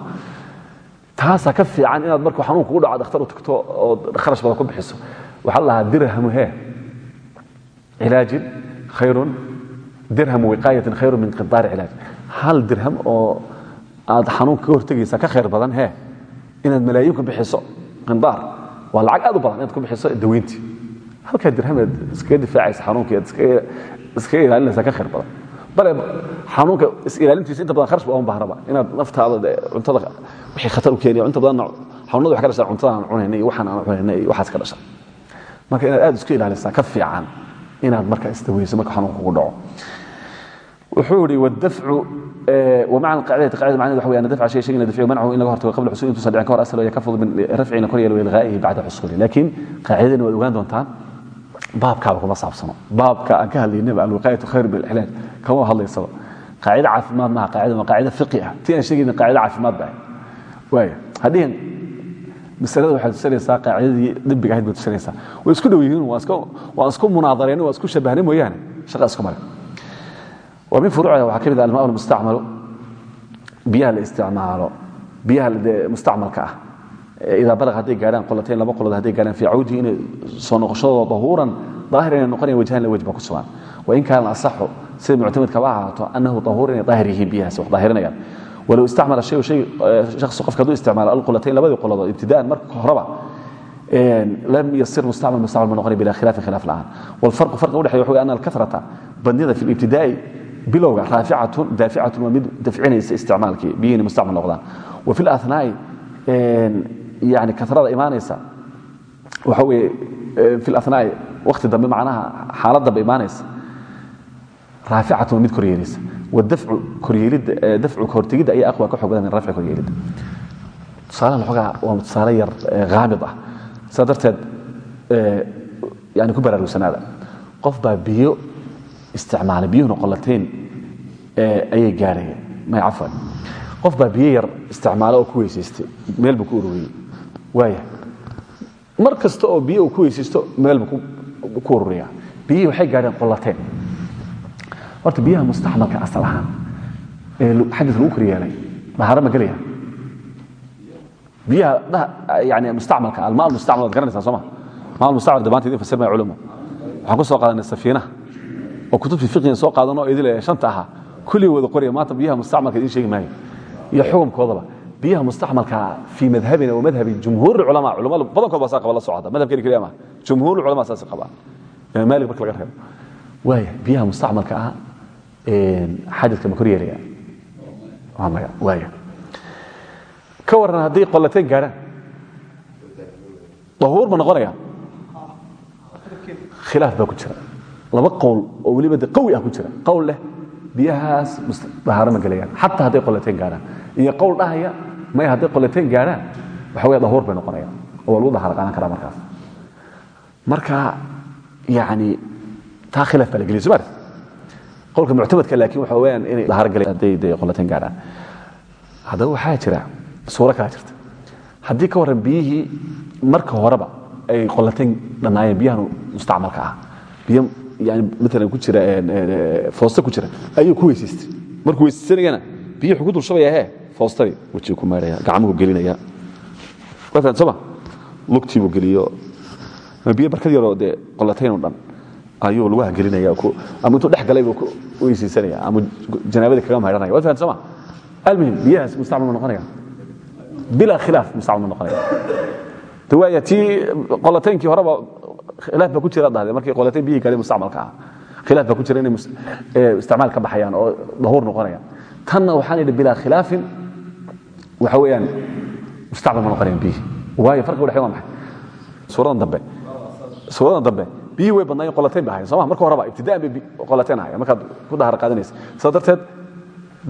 taasaa ka fiican inaad markuu xanuun kugu dhaco dhakhtar u tagto oo kharash badan ku bixiso. Waxaa la dirhamu hee. Cilaajin khayrun dirhamu wiqaayatin khayrun min qidaari cilaaj hal dirham oo aad xanuunka ka hortegaysa ka khayr badan hee inaad malaayiin ku bixiso qindaar waa lacag aad u badan inaad ku bixiso daweyntii halkaa dirham aad iskaga difaacaysa xanuunkii aad iskaga ilaalinaysa ka khayr badan. Bale xanuunka is-ilaalintiisa inta badan kharash ba uma baahnaba inaad naftaada cuntada wixii khatar u keenaya inta badan xanuunada ka dhashaa cuntada aan cunayna waxaan aan cunayna waxaas ka dhasha marka inaad aad isku ilaalisaa ka fiican inaad marka isdaweyso marka xanuunka kugu dhaco. Wuxuu yidhi wadafcu wmaca qacdati qacdada macneed waxa weyan dafca shay shayna dafciyo mancahu in laga hortago qabla xusuli intuusan dhicin ka hor asal waya ka fudud min rafciina kor yeelo ilghaa'ihi bacda xusuli laakiin qaacidadani waad ogaan doontaan baabkaaba kuma saabsano. Baabka aan ka hadlaynaba alwiqaayatu khayr min alxilaaj kama hadlaysaba. Qaacida caafimaad maha qaacida waa qaacida fiqi ah. Tii aan sheegayna qaacida caafimaad baa. Waaya hadhihin masalada waxaad tusanaysaa qaacidadii dibbiga ahayd baad tusanaysaa way isku dhow yihiin waa isku munaadareen waa isku shabahnay mooyaane shaqa isku mare min furuucda waxaa ka mid ah alma mustacmal biyaha la isticmaalo. Biyaha mustacmalka ah. Idaa balaq hadday gaadhaan qolatayn laba qolood hadday gaadhaan fi cawdihi inay soo noqoshadooda dahuuran daahir inay noqonayan wajhan la wejh ba ku sugan wa in kaana asaxu sida muctamidkaba ha ahaato annahu dahuur inay daahir yihiin biyahaas wax daahirinayaan walow istamala hay hay shakhsu qofka hadduu isticmaalo alqolatayn labadii qolodood ibtidaan marka horeba lam yasir mustacmal mustacmal ma noqonay bila khilaafi khilaaf la'aan walfarqu farqa udhexeya waxa wy ana alkafrata bandida fi libtidaa'i bilowga raaicatun daaficatun mid dafcinaysa isticmaalkii biyihina mustacmal noqdaan. Wa fi lanaai yani katrada imaanaysa. Waxa weye fi lanaai wakti dambe macnaha xaalad dambe imaanaysa. Raaficatun waa mid koryeelisa. Wadafcu koryeelidda dafcu kahortegidda ayaa aqwa ka xoog badan rafci koryeelidda tusaalahan xoogaa waa tusaale yar haamid ah. Yani ku baraarugsanaada. Qof baa biyo isticmaalay biyuhuna qolateen ayay gaarayeen may cafwan. Qof baa biyo yar isticmaalo oo ku weysaystay meel buu ku ururiyey. Waaya mar oo biyo ku weysaysto meel buu ku ururiyaa. Biyihii waxay gaadheen qolateen horta biyaha mustacmalka asal ee xadiis lagu kor yeelay dahaaro ma gelaya yani mustacmalka almaa mustacmal waad garanaysaa soo ma? Maa mustacmal damaanta idin fasir maya culumo waxaan ku soo qaadanay safiinaha oo kutubtii fiqiga soo qaadanoo idil shanta ahaa kulli wada qoraya maanta biyaha mustacmalka idin sheegi maayo. Iyo xukumkoodaba biyaha mustacmalka fii madhabina wa madhabi jumhuur culamaa culamada badankood baa saa qaba la socda madhabkeeni keliya maaha jumhuur culamaa saas qabaa imaam maalik marka laga reebo. Waaya biyaha mustacmalka ah xadidka ma kor yeelaya? Waaya ka waran haddii qolateen gaadhaan dahuur ma noqonaya khilaaf baa ku jira laba qowl oo weliba de qawi ah ku jira. Qowl leh biyahaas dahaaro ma gelayaan xataa hadday qolateen gaadhaan iyo qowl dhahaya maya hadday qolateen gaadhaan waxa weya dahuur bay noqonayaan. Oo waa lagu dahaaro qaadan markaas. Marka yani taa khilaaf baa la geliya soo qowlka muctamadka laakiin waxa weyaan inay dahaaro galayaan hadday de qolateen gaadhaan haddaba waxaa jira suuro kala jirta. Haddii ka warran biyihii marka horeba ay qolateen dhannaayeen biyahan mustacmalka ah. Biyo ku jira foosta ku jira ayuu ku weysaystay. Markuu weysaysanayana biyi wuxuu ku dul shabaya he foostadii wejigu ku maydhaya gacmuhu gelinaya. Sooma lugtiibuu geliyo. Biyo barkad yaroo dee qolatayn o dhan ayuu lugaha gelinaya ama intuu dhex galay buu ku weysaysanaya ama janaabadii kaga maydhanaya waa fahan sooma almuhim biyahaas mustacmal ma noqonaya. Bilaa khilaaf mustacmal ma noqonaya. De waaya tii qolataynkii horeba khilaaf baa ku jira dhahde markii qolatayn biyihii gaadhay mustacmalka ah khilaaf baa ku jira inay isticmaal ka baxayaan oo dahuur noqonayaan. Tanna waxaan idhi bilaa khilaafin waxa weeyaan mustacmal ma noqonayaan biyihii. Waayo farqiga udhexeyn waa maxay suuradan dambe suuradan dambe biyihii way badnaayeen qolatayn ba ahayen soo ma marka horeba ibtidaan bay qolatayn ahayen markaad ku dahar qaadanaysa saa darteed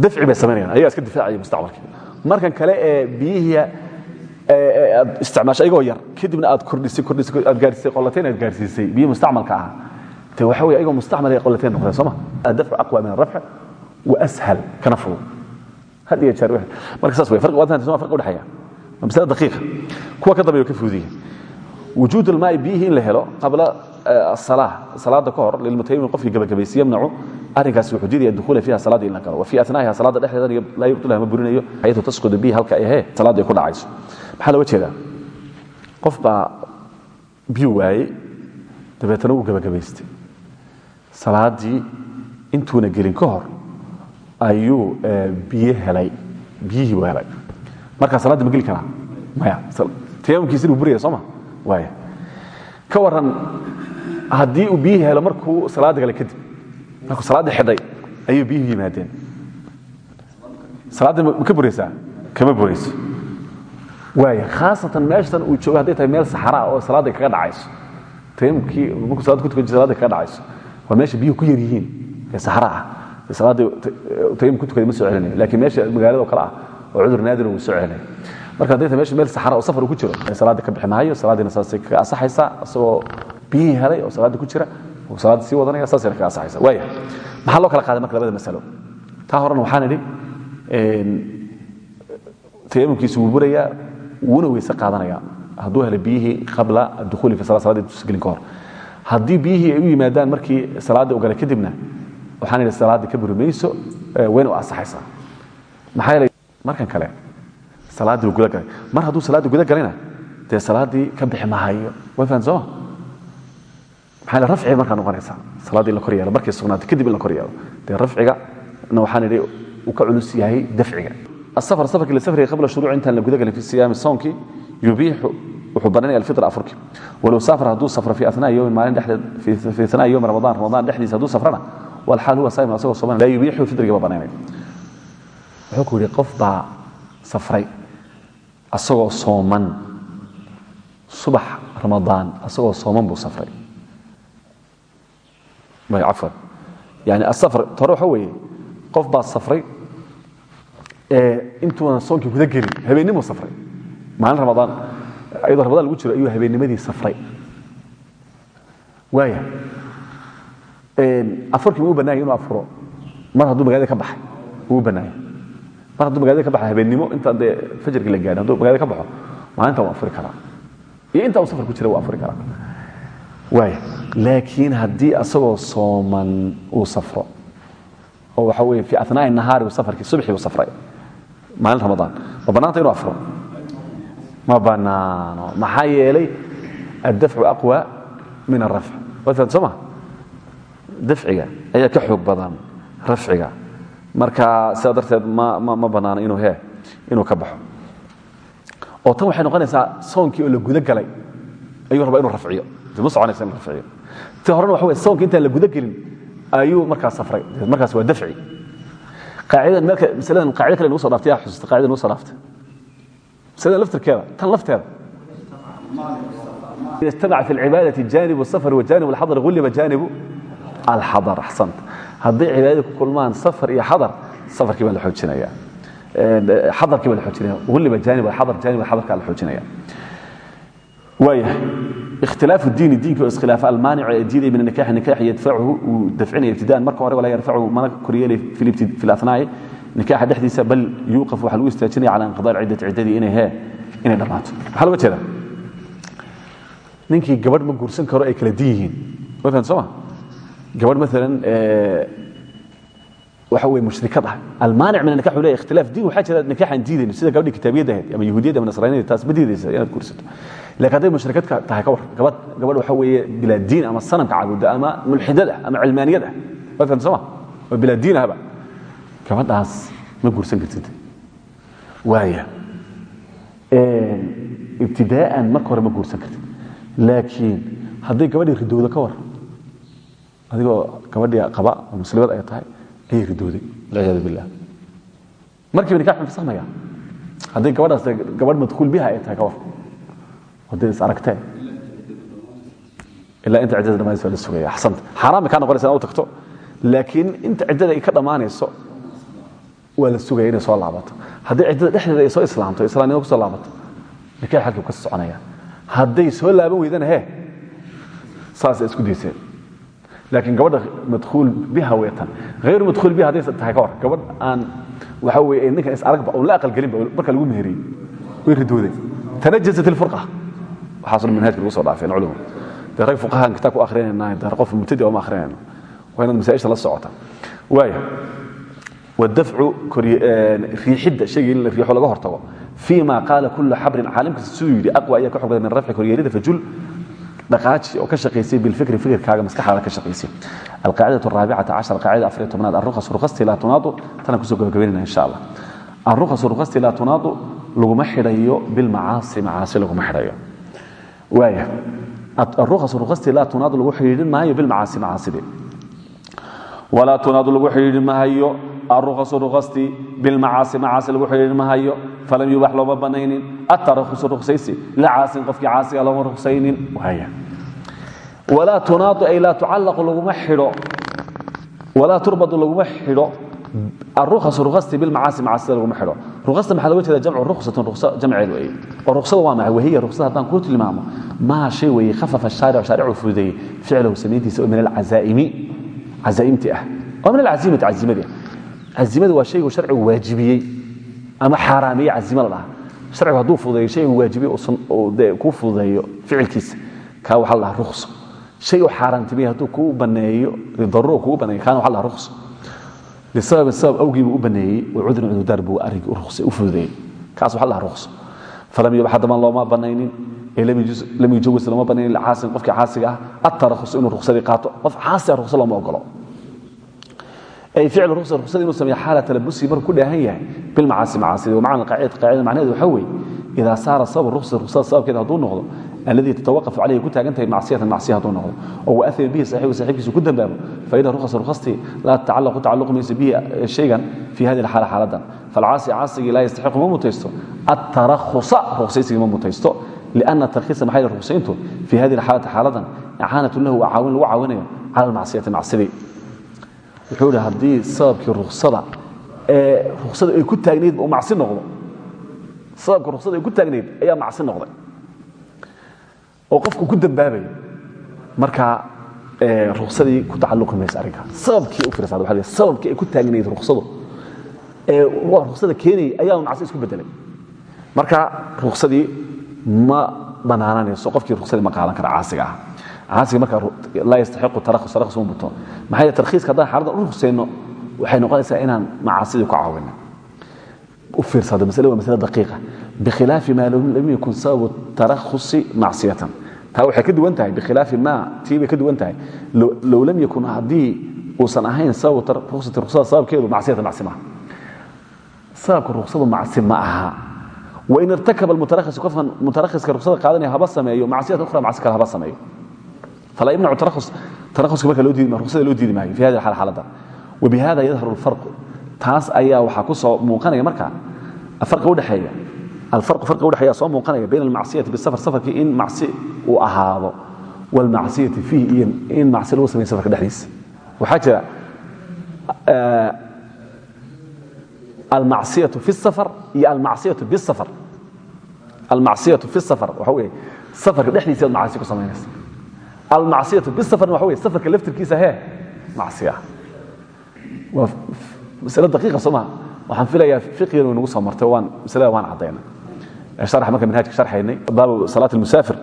dafci bay samaynayaan ayagaa iska difaacaya mustacmalkii markan kale ee biyihii aad isticmaashay ayagoo yar. Kadibna aad kordhisay kordhisay aad gaarsiisay qolateen aad gaarsiisay. Biyo mustacmalka ahaa. Te waxa wey ayagoo mustacmal ay qolateen noqdeen soo ma? Addafcu aqwa min arafc wa ashal kana fudud had iyo jeer marka saas wey farqi waa soma farqi udhexeeya waa masala daqiiqa. Kuwa ka dambeeyo ka fuudiya wujuud almaa'i biyihii in la helo qabla eh, asalaa salaada ka hor lilmutaymin qofkii gabagabaysi yamnacu arrinkaas wuxuu diidaya dukhuula fiiha salaadii in la galo. Wa fii atnaa'iha salaada dhexdeedana laa yubtilaha ma burinayo. Hayatu tasqudu bihi halka ahee salaadii ku dhacayso maxaa looga jeedaa qof baa biyu waayey dabeetana uu gabagabaystay. Salaadii intuuna gelin ka hor ayuu eh, biyo helay. Biyihiibu helay. Markaa salaadii ma geli karaa maya tayaamumkiisi inuu buraya sooma? Waaya. Ka warran haddii uu biyihii helo markuu salaadda gale kadib markuu salaaddii xidhay ayuu biyuhu yimaadeen. Salaaddii ma ka buraysaa? Kama burayso waaya khaasatan meeshatan uu joogo hadday tahay meel saxaraa oo salaadda kaga dhacayso. Tayamkii markuu salaada ku tukan jira salaadda dhacayso. Waa meesha biyuhu ku yar ee saxara ah. Salaadda tayam ku tukaday ma soo celinayo laakiin meesha magaalada oo ah oo cudur naadir uu soo celinaya marka hadday tahay meesha meel saxara oo safar ku jiro salaadda ka bixi maayo saasay kaga asaxaysaa isagoo biyihii helay oo salaadda ku jira oo salaadda sii wadanaya saasayna kaga asaxaysa waaya maxaa loo kala qaaday marka labada masalo? Taa horena waxaan idhi tayamumkiisu wuu burayaa wuuna weyse qaadanaya. Hadduu helay biyihii tusagelin ka hor. Haddii biyihii ay u yimaadaan markii salaadda u galay kadibna waxaan idhi salaadda ka buri mayso u asaxaysaa maxaa yeelay markan kale salaaddii uu guda mar hadduu salaaddii guda galayna dee salaaddii ka bixi mahayo way fahan maxaa yeele rafciga markaa noqonaysaa salaaddii la kor yeelo markay sugnaatay kadib in la kor yeelo. Dee rafciga na waxaan idhi uu ka culus yahay dafciga السفر سفر كل سفر قبل شروع انت لو في الصيام الصومكي يبيح وحبنا الفطر افرك ولو سافر هدو سفر في اثناء يوم ما دحد في في اثناء يوم رمضان رمضان دحديس هدو سفرنا والحال هو صائم اسوي صوم لا يبيح الفطر قبل بنانين wuxuu yidhi qof baa safray asagoo sooman subax ramadaan asagoo sooman buu safray cafwan yani asafar hore waxa weeye qof baa safray intuunan soonkii guda gelin habeennimuu safray. Maalin ramadaan iyadoo ramadaan lagu jiro ayuu habeennimadii safray. Waaya afarkii muu bannaayay inuu afuro. Mar hadduu magaalada ka baxay wuu bannaayay mar hadduu magaalada ka baxo habeennimo intaan dee fajarkii la gaadhin hadduu magaalada ka baxo maalintan waa afuri karaa. Iyo intaa uu safar ku jira waa afuri karaa. Waaya laakiin haddii asagoo sooman uu safro oo waxa weeye fi athnaa'i nahaari safarkii subxii uu safray maalin ramadaan ma bannaanta inuu afro? Ma bannaano maxaa yeelay addafcu aqwa min alrafc waad soo ma? Dafciga ayaa ka xoog badan rafciga. Marka sidaa darteed ma bannaano inuu he inuu ka baxo. Oo tan waxay noqonaysaa soonkii oo la guda galay ayuu rabaa inuu rafciyo. Ma soconaysa inuu rafciyo. Ti horena waxa weye soonka intaan la guda gelin ayuu markaas safray. Markaas waa dafci qaacidadan meelka masaladan qaacida kale nagu soo dhaaftay yaa xusuusta qaacida nagu soo dhaaftay masaladan laftirkeeda tan lafteeda اجتمع في العبادة جانب السفر وجانب الحضر غلب جانب الحضر أحسنت هذي عبادة كلمان سفر إيا حضر سفر كما لحوجنا يا حضر كما لحوجنا غلب جانب الحضر جانب الحضر كما لحوجنا ikhtilaafu diini diinkii oo iskhilaaf almaanic ee diiday min nikaxi nikaxa yadfacuhu uu dafcinaya ibtidaan marka hore walaa yarfacu mana koryeelay fi lafnaayi nikaxa dhexdiisa bal yuuqaf waxa lagu istaajinaya cala inqidaa ciddati ciddadii inay hee inay dhammaato maxaa loga jeeda ninkii gabadh ma guursan karo ay kala din yihiin mafahant soo ma gabadh maalan waxa weye mushrikad ah almaanic min nikax uu leeyahay ikhtilaaf diin waxaa jira nikaxaan diidayno sida gabadhii kitaabiyadda ahayd ama yahuudiyadda ama nasraaniyadda taas ma diidaysa inaad guursato haday mushrikad ka tahay ka war gabadh waxa weeye bilaa diin ama sanamka caabuda ama mulxidad ah ama cilmaaniyad ah ma fahan soo ma bilaa diin ahba gabadhaas ma guursan kartid waaya ibtidaa'an marka hore ma guursan kartid laakiin hadday gabadhii ridowda ka war adigoo gabadhii qaba oo muslimad ay tahay ayay ridowday walciyaadu billah markiiba nikax ma fasaxmaya hadday gabadhaas gabadh madkhuul biha ay tahay ka war hadday is aragteen ilaa inta ciddada dhamaanaysa waa la sugaya. Axsanta xaaraam bay kaa noqonaysa tagto. Laakiin inta ciddada ka dhammaanayso waa la soo laabato. Haddii ciddada dhexdeeda soo islaamto islaamnimo ku soo laabato nikax xaggu ka soconaya. Hadday soo laaban weydana he saasay isku dayseen laakiin gabadha madkhuul biha weetan hayru madkhuul biha hadday tahay ka gabadh aan waxa weeye ninkan is aragba oon la aqalgelinba marka lagu meheriyey way ridooday tanajasat ilfurqa waxaasoo manhajka lagu soo dhaafeen culimu dee rag fuqahaan kitaab ku akhrinayna dee qof mubtadi ma akhrinayna waa inaad masaa'isha la socota waaya wadafcu riixidda shaygii in la riixo laga hortago fii ma qaala kula xabrin caalimka siduu yidhi aqwa ayaa ka xogada min rafci koryeerida fajul dhaqaaji oo ka shaqaysay bilfikri fikirkaaga maskaxaada ka shaqaysay alqaacidatu araabicata cashar qaacida afar iyo tobnaad arruqas ruqasti laa tunaadu tanaan ku soo gabagabeynayna insha allah arruqas ruqasti laa tunaadu laguma xidhayo bilmacaasi macaasi laguma xidhayo laa tunaadu lagu xidhiidhi mahayo arukasu rukastii bilmacaasi macaasi lagu xidhiidhi mahayo falam yubax looma banaynin. Atarakusu ruksaysi lacaasin qofkii caasiga looma ruksaynin walaa tunaadu ay laa tucallaqu laguma xidho. Walaa turbadu laguma xidho aruas ruasti bimacaasi macaasida laguma xidho ruasta maxaa loga jeeda jamcu ruksatun rusa jamceed weeye oo ruksada waa maxay wahiya ruksada haddaan kuu tilmaamo maa shay weeye khafafa shaaric shaaricu fududeeyey ficlahu samayntiisa oo min alcazaa'imi cazaaimti ah oo min alcazimati cazimadii cazimada waa shaygu sharcigu waajibiyey ama xaaraamiyey cazima la dhaha sharcigu hadduu fududeeyo shaygu waajibiyo de kuu fududeeyo ficilkiisa kaa waxaa la dhaha rukso shay u xaaraantimiye hadduu kuu baneeyo daruro kugu baneeyo kaana waxa la dhaha rukso bisababin sabab awgii buu u baneeyey wacudrin cudurdaar buu arrinki u fududeeyey kaas waxa laha ruqso falam yubax haddama looma banaynin ee lam yujawis looma banaynin lcaasin qofkii caasiga ah atarakhus inuu ruqsadii qaato qof caasi ah ruqsa looma ogolo ay ficl ruqsa ruqsada inuu sameeyo xaala talabusihi markuu ku dheehan yahay bilmacaasi macaasida wamacna qaacida macnaheedu waxa weeye idaa saara sabab ruqsa ruqsada sababkeeda hadduu noqdo اladii tatawaqaf calayhi ku taagan tahay macsiyatan macsiya hadduu noqdo oo waaima bihi saxiibu saxiibkiisa ku dambaabo faina rukhasa rukhastii laa tatacallaqu tacalluq maysa bihi shaygan fii hadi alxaala xaaladan falcaasi caasigii laa yastaxiqu ma mutaysto atarahusa rukhsaysigii ma mutaysto lianna tarkiisa maxay rukhsayntu fii hadi alxaalati xaaladan icaanatun lahu waa caawin lagu caawinayo cala almacsiyati macsidii wuxuu idhi haddii sababkii rukhsada ee rukhsada ay ku taagnayd u macsi noqdo sababka rukhsada ay ku taagnayd ayaa macsi noqday oo qofku ku dambaabayo markaa ruksadii ku tacalluqi maysa arrinkaa sababkii u fiirsaada waxa sababkii ay ku taagnayd ruksadu ee ruksada keenayay ayaa macsi isku bedelay marka ruksadii ma banaananayso qofkii ruksadii ma qaadan kara caasiga ah. Caasiga marka laa yastaxiqu tarakhus tarakhus ma buto. Maxaa yeele tarkhiiska haddaan xaaladdan u ruksayno waxay noqonaysaa inaan macaasidii ku caawino u fiirsado masale waa masale daqiiqa bikhilaafi maa lam yakun sababu tarakhusi macsiyatan taa waxay ka duwan tahay bikhilaafi maa tii bay ka duwan tahay low lam yakun haddii uusan ahayn sababu ruksati ruksada sababkeedu macsiyatan macsi maaha sababka ruksadu macsi ma aha wain irtakaba almutarakhis qofkan mutarakhiska ruksada qaadanaya haba sameeyo macsiyatan ukhra macsi kale haba sameeyo فلا يمنع الترخص ترخص كما لو ديد رخصه لو ديد معي في هذه الحاله حالدا وبهذا يظهر الفرق taas ayaa waxaa ku soo muuqanaya marka aarka udheeeya alfarqu farqa udhexeeya soo muuqanaya bayna almacsiyati bisafar safarkii in macsi uu ahaado waalmacsiyati fiih iyo in macsi lagu samayn safarka dhexdiisa waxaa jira almacsiyatu fi safar iyo almacsiyatu bisafar almacsiyatu fi safar waxa wey safarka dhexdiisa aad macsi ku samaynaysa almacsiyatu bisafarna waxa wey safarka laftirkiisa hee macsi ah masale daqiiqa soo maha waxaan filayaa fiqigan way nagu soo martay. Waan masalada waan caddaynay sharax marka manhajka sharxaynay baabu salaat almusaafir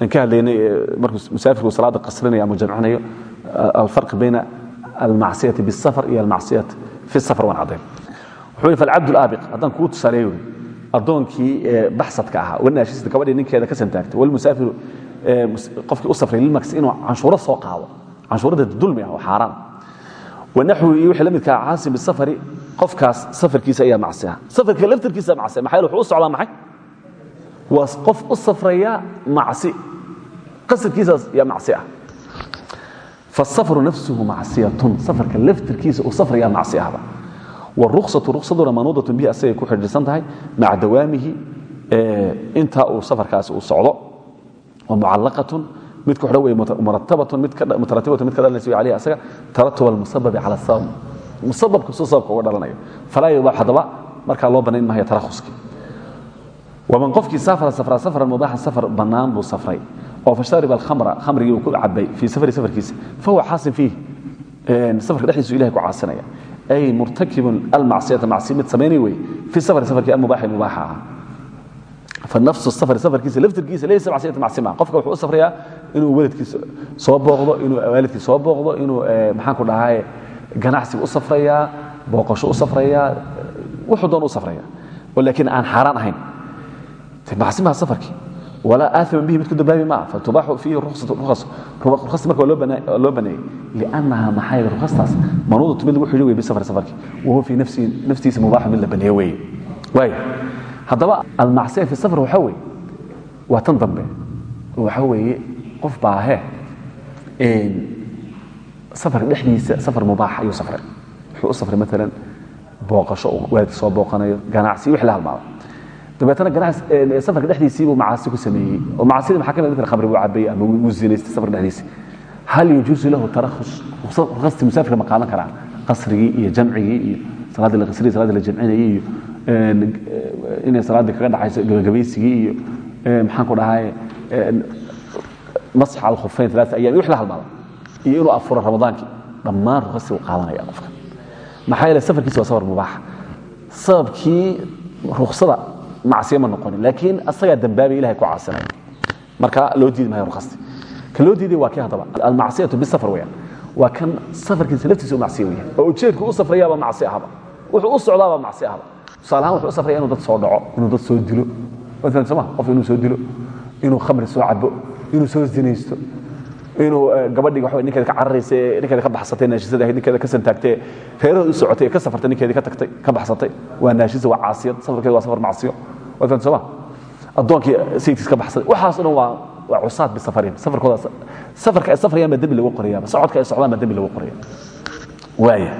aan ka hadlaynay markuu musaafirku salaada qasrinayo ama jamcinayo alfarq bayna almacsiyati bisafar iyo almacsiyati fi safar waan caddayn wuxuu yidhi falcabd alaabiq haddaan kuu tusaaleeyo wey addoonkii baxsadka ahaa wanaashista gabadhii ninkeeda ka santaagtay walmusaafiru qofkii u safray lilmaksi inuu canshuuro soo qaado. Canshuurada dulmi ah oo xaaraan wanaxwi wixii la midkaa caasim bisafari qofkaas safarkiisa ayaa macsi ah. Safarka laftarkiisa macsi maxaa yeele wuxuu u socdaa maxay? Waa qof u safraya macsi. Qasarkiisaas yaa macsi ah. Fasafaru nafsuhu macsiyatun. Safarka laftarkiisa uu safraya macsi ahba. Wاruksatu ruksaduna manuudatun bihi asagay ku xidhiirsan tahay maca dawaamihi intaa uu safarkaasi uu socdo. Wamucalaqatun mid ku xidhan wey muratabatun mutaraatibatun mid ka dhalanaysa wey alayhi asaga taratuba almusababi cala sabab musababka suu sababka uga dhalanayo. Falaa yubaax haddaba markaa loo banayn maayo tarakhuskii waman qofkii safara safra safran mubaaxan safar bannaan buu safray. Oo fashariba alkhamra khamrigii uu ku cabay fii safari safarkiisa. Fahuwa xaasin fiih safarka dhexdiisu ilahay ku caasinaya. Ay murtakibun almacsiyata macsi mid samaynay wey. Fi safari safarkii almubaaxi mubaaxa ah fanafsu safari safarkiisa laftirkiisa laysa macsiyata macsi maa qofka wuxuu u safrayaa inuu waladkiisa soo booqdo inuu waalidkii soo booqdo inuu maxaan ku dhahay ganacsiga u safrayaa booqasho u safrayaa wuxuu doon u safraya oo laakiin aan xaaraan ahayn. Macsi maha safarkii walaa aaiman bihi mid ku dambaabi maa fatubaaxu fiihi rukhasta marka loo baneeyey. Liannaha maxaa yeele rukhastaas manuudatu mid lagu xidhi wey bisafari safarkii wahuwa fii naftiisa mubaaxu mid la baneeye weeye. Waaya haddaba almacsiya fi safar waxaa weeye waa tan dambe. Waxaa weeye qof baa he safarka dhexdiisa safar mubaax ayuu safray. Wuxuu u safray maalan booqasho uu waalidka soo booqanayo ganacsi wix la halmaado dabeetana ganacsi safarka dhexdiisii buu macaasi ku sameeyey. Oo macaasida maxaa ka mid maalan khamri buu cabay ama wuu zinaystay safarka dhexdiisii hal yajuusu lahu tarakhus rukhsati musaafirka ma qaadan karaa qasrigii iyo jamcigii iyo salaaddii la qasriyay salaaddii la jamcinayay iyo inay salaaddii kaga dhacayso gabagabaysigii iyo maxaan ku dhahay masxa alkhufeyn alaata ayam wix la halmaada iyo inuu afuro ramadaankii. Dhammaan rukhastii uu qaadanaya qofka. Maxaa yeele safarkiisa waa safar mubaaxa sababkii ruksada macsiya ma noqonin laakiin asagaa dambaabay ilahay ku caasinaya marka loo diidi maayo rukhasti ka loo diiday waa kii haddaba almacsiyatu bisafar weyaan waa kan safarkiisa laftiisa u macsiya weyan oo ujeedku u safrayaaba macsi ahaba. Wuxuu u socdaaba macsi ahaba tusaale ahaan wuxuu u inuu dad soo dhaco inuu dad soo dilo. Soma qof inuu soo dilo inuu khamri soo cabo inuu soo zinaysto inuu gabadhii wa ninkeeda ka cararaysa ee ninkeeda ka baxsatay naashisada ahayd ninkeeda ka santaagtay reerahood u socotay ka safartay ninkeedii ka tagtay ka baxsatay. Waa naashisa waa caasiyad. Safarkeeda waa safar macsiyo. Soma addoonkii sayidkiis ka baxsaday waxaas o waa waa cusaad bisafarihim safarkooda safarka ay safrayaan baa dembi lagu qorayaaba. Socodka ay socdaan baa dembi lagu qoraya waaya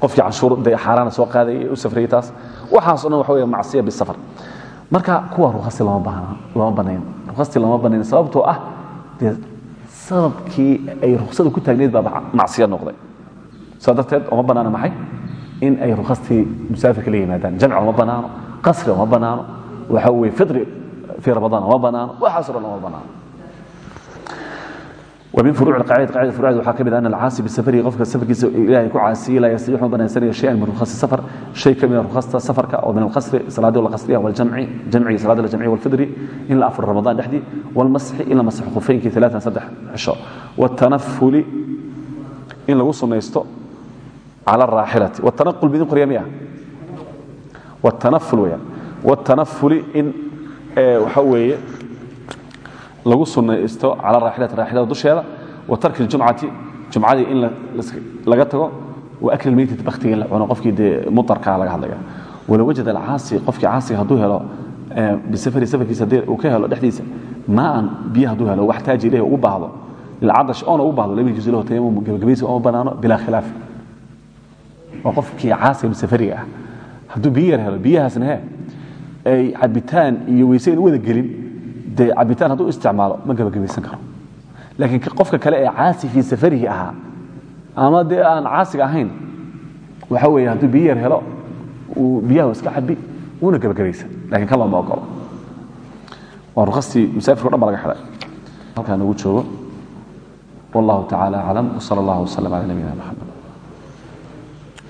qofkii canshuur dee xaaraana soo qaaday ee u safrayay taas waxaas o dhan waxa weeye macsiya bisafar. Marka kuwa rukhasti lama banayn. Rukhasti lama banayn sababtoo ah sababkii ay ruksada ku taagneyd baa macsiya noqday. Saa darteed oma banaano maxay? In ay rukhastii musaafirka la yimaadaan. Jamc oma banaano qasri oma banaano waxa weye fitri fii ramadaan oma banaano waxaaso dhan oma banaano min furuuc aacida acidafurcd waxaa ka mid ah an alcaasi bisafarihi qofka safarkiisa ilahay ku caasiilaya si wuxuu banaysanaya shayan min rukhasi safar shay ka mida ah rukhasta safarka oo min alqasri salaadii oo la qasriya waljamci jamcigi salaadi la jamci walfidri in la afuro ramadaan dhexdii walmasxi in la masaxo khufeynkii talaatan saddex xisho. Watanafuli in lagu sunaysto cala araaxilati watanaqul midin qoriya miya? Watanaful weeyaan watanafuli in waxaa weeye lagu sunaysto cala raaxilati raaxilada dusheeda wa tarki ljumcati jumcadii in laga tago wa akli lmeytati baktiga in la cuno qofkii dee mutarkaa laga hadlaya walow wajada alcaasi qofkii caasiga hadduu helo bisafari safarkiisa haddii uu ka helo dhexdiisa maaan biyo hadduu helo waxtaaji ilayhi ugu baahdo. Lilcadash oona ugu baahdo lam yajuuzu lahu tayamum gebagabaysi ooma banaano bilaa khilaaf. Waa qofkii caasiga bisafariga ah. Hadduu biyo yar helo biyahaasna ay cabitaan iyo weyse wada gelin dee cabitaan hadduu isticmaalo ma gebagabaysan karo. Laakiin qofka kale ee caasi fii safarihi ahaa ama dee aan caasiga ahayn waxa weeye hadduu biyo yar helo uu biyaha iska cabi wuuna gebagabaysan lakiin kan looma ogolo waa rukhastii musaafirka o dhan ba laga xidhay halkaa joogo. Wallahu tacala aclam wsala allah wslam cala